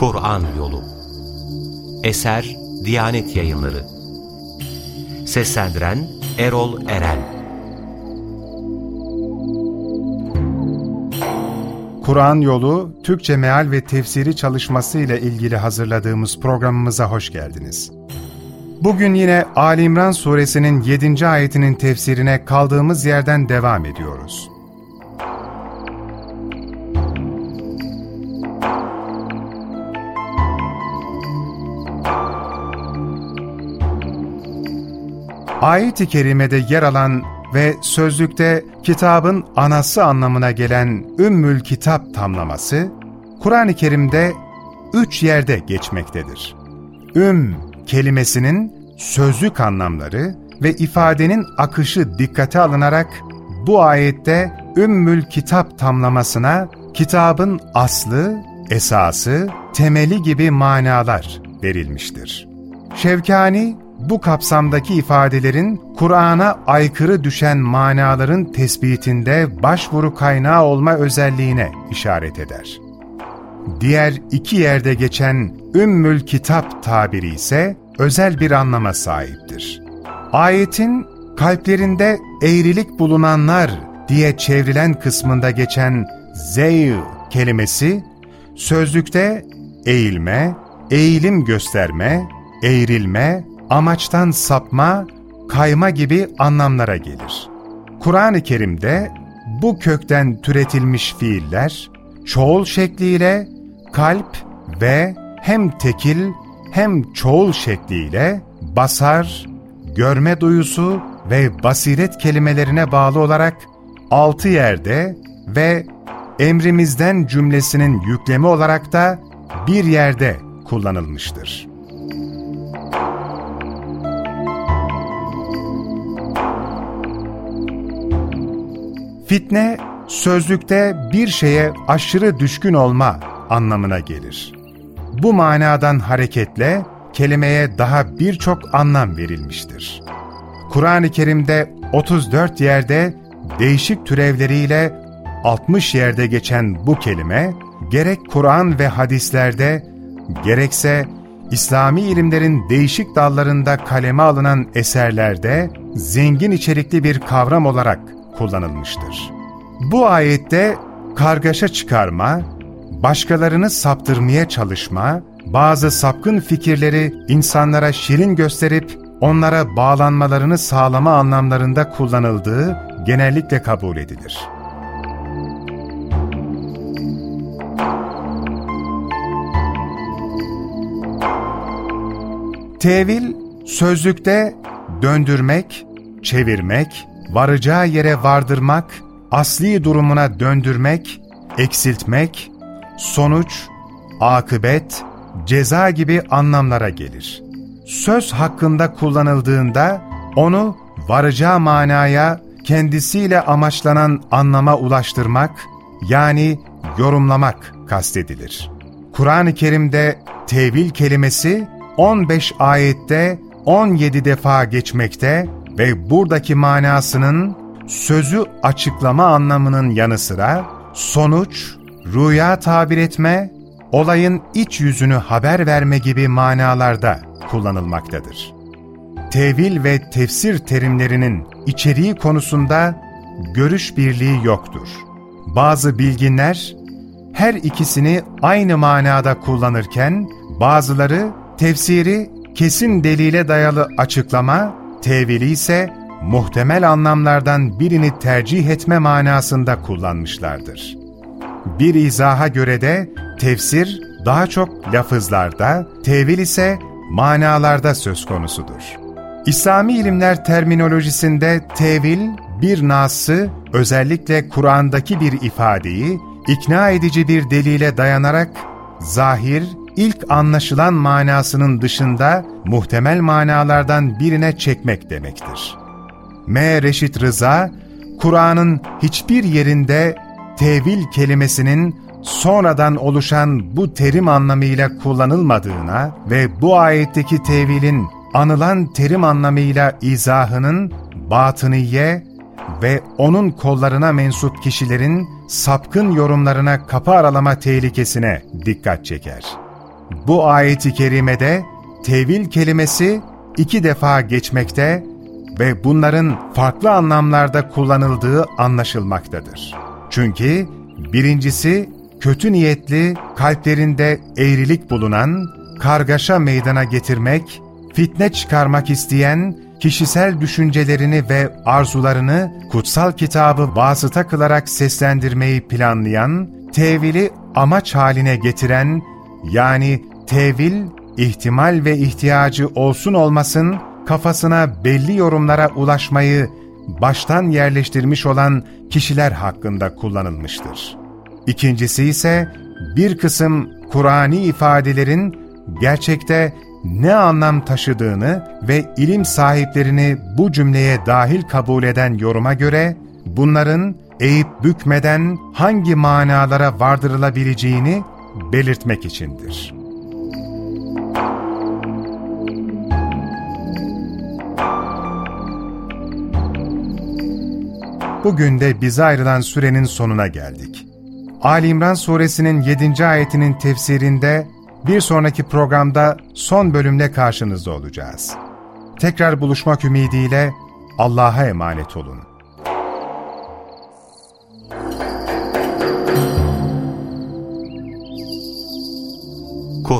Kur'an Yolu Eser Diyanet Yayınları Seslendiren Erol Eren Kur'an Yolu Türkçe Meal ve Tefsiri çalışması ile ilgili hazırladığımız programımıza hoş geldiniz. Bugün yine Ali İmran suresinin 7. ayetinin tefsirine kaldığımız yerden devam ediyoruz. Ayet-i Kerime'de yer alan ve sözlükte kitabın anası anlamına gelen Ümmül Kitap tamlaması, Kur'an-ı Kerim'de üç yerde geçmektedir. Üm kelimesinin sözlük anlamları ve ifadenin akışı dikkate alınarak bu ayette Ümmül Kitap tamlamasına kitabın aslı, esası, temeli gibi manalar verilmiştir. Şevkani, bu kapsamdaki ifadelerin Kur'an'a aykırı düşen manaların tespitinde başvuru kaynağı olma özelliğine işaret eder. Diğer iki yerde geçen Ümmül Kitap tabiri ise özel bir anlama sahiptir. Ayetin kalplerinde eğrilik bulunanlar diye çevrilen kısmında geçen zeyl kelimesi sözlükte eğilme, eğilim gösterme, eğrilme, amaçtan sapma, kayma gibi anlamlara gelir. Kur'an-ı Kerim'de bu kökten türetilmiş fiiller, çoğul şekliyle kalp ve hem tekil hem çoğul şekliyle basar, görme duyusu ve basiret kelimelerine bağlı olarak altı yerde ve emrimizden cümlesinin yüklemi olarak da bir yerde kullanılmıştır. Fitne, sözlükte bir şeye aşırı düşkün olma anlamına gelir. Bu manadan hareketle kelimeye daha birçok anlam verilmiştir. Kur'an-ı Kerim'de 34 yerde değişik türevleriyle 60 yerde geçen bu kelime, gerek Kur'an ve hadislerde, gerekse İslami ilimlerin değişik dallarında kaleme alınan eserlerde zengin içerikli bir kavram olarak kullanılmıştır. Bu ayette kargaşa çıkarma, başkalarını saptırmaya çalışma, bazı sapkın fikirleri insanlara şirin gösterip onlara bağlanmalarını sağlama anlamlarında kullanıldığı genellikle kabul edilir. Tevil, sözlükte döndürmek, çevirmek, varacağı yere vardırmak, asli durumuna döndürmek, eksiltmek, sonuç, akıbet, ceza gibi anlamlara gelir. Söz hakkında kullanıldığında onu varacağı manaya kendisiyle amaçlanan anlama ulaştırmak, yani yorumlamak kastedilir. Kur'an-ı Kerim'de tevil kelimesi 15 ayette 17 defa geçmekte ve buradaki manasının sözü açıklama anlamının yanı sıra sonuç, rüya tabir etme, olayın iç yüzünü haber verme gibi manalarda kullanılmaktadır. Tevil ve tefsir terimlerinin içeriği konusunda görüş birliği yoktur. Bazı bilginler her ikisini aynı manada kullanırken bazıları tefsiri kesin delile dayalı açıklama, tevili ise muhtemel anlamlardan birini tercih etme manasında kullanmışlardır. Bir izaha göre de tefsir daha çok lafızlarda, tevil ise manalarda söz konusudur. İslami ilimler terminolojisinde tevil, bir nası, özellikle Kur'an'daki bir ifadeyi, ikna edici bir delile dayanarak, zahir, ilk anlaşılan manasının dışında muhtemel manalardan birine çekmek demektir. M. Reşit Rıza, Kur'an'ın hiçbir yerinde tevil kelimesinin sonradan oluşan bu terim anlamıyla kullanılmadığına ve bu ayetteki tevilin anılan terim anlamıyla izahının batıniye ve onun kollarına mensup kişilerin sapkın yorumlarına kapı aralama tehlikesine dikkat çeker. Bu ayeti kerimede tevil kelimesi iki defa geçmekte ve bunların farklı anlamlarda kullanıldığı anlaşılmaktadır. Çünkü birincisi kötü niyetli, kalplerinde eğrilik bulunan, kargaşa meydana getirmek, fitne çıkarmak isteyen, kişisel düşüncelerini ve arzularını kutsal kitabı vasıta kılarak seslendirmeyi planlayan, tevili amaç haline getiren, yani tevil, ihtimal ve ihtiyacı olsun olmasın, kafasına belli yorumlara ulaşmayı baştan yerleştirmiş olan kişiler hakkında kullanılmıştır. İkincisi ise bir kısım Kur'ani ifadelerin gerçekte ne anlam taşıdığını ve ilim sahiplerini bu cümleye dahil kabul eden yoruma göre bunların eğip bükmeden hangi manalara vardırılabileceğini belirtmek içindir. Bugün de bize ayrılan sürenin sonuna geldik. Ali İmran suresinin 7. ayetinin tefsirinde bir sonraki programda son bölümle karşınızda olacağız. Tekrar buluşmak ümidiyle Allah'a emanet olun.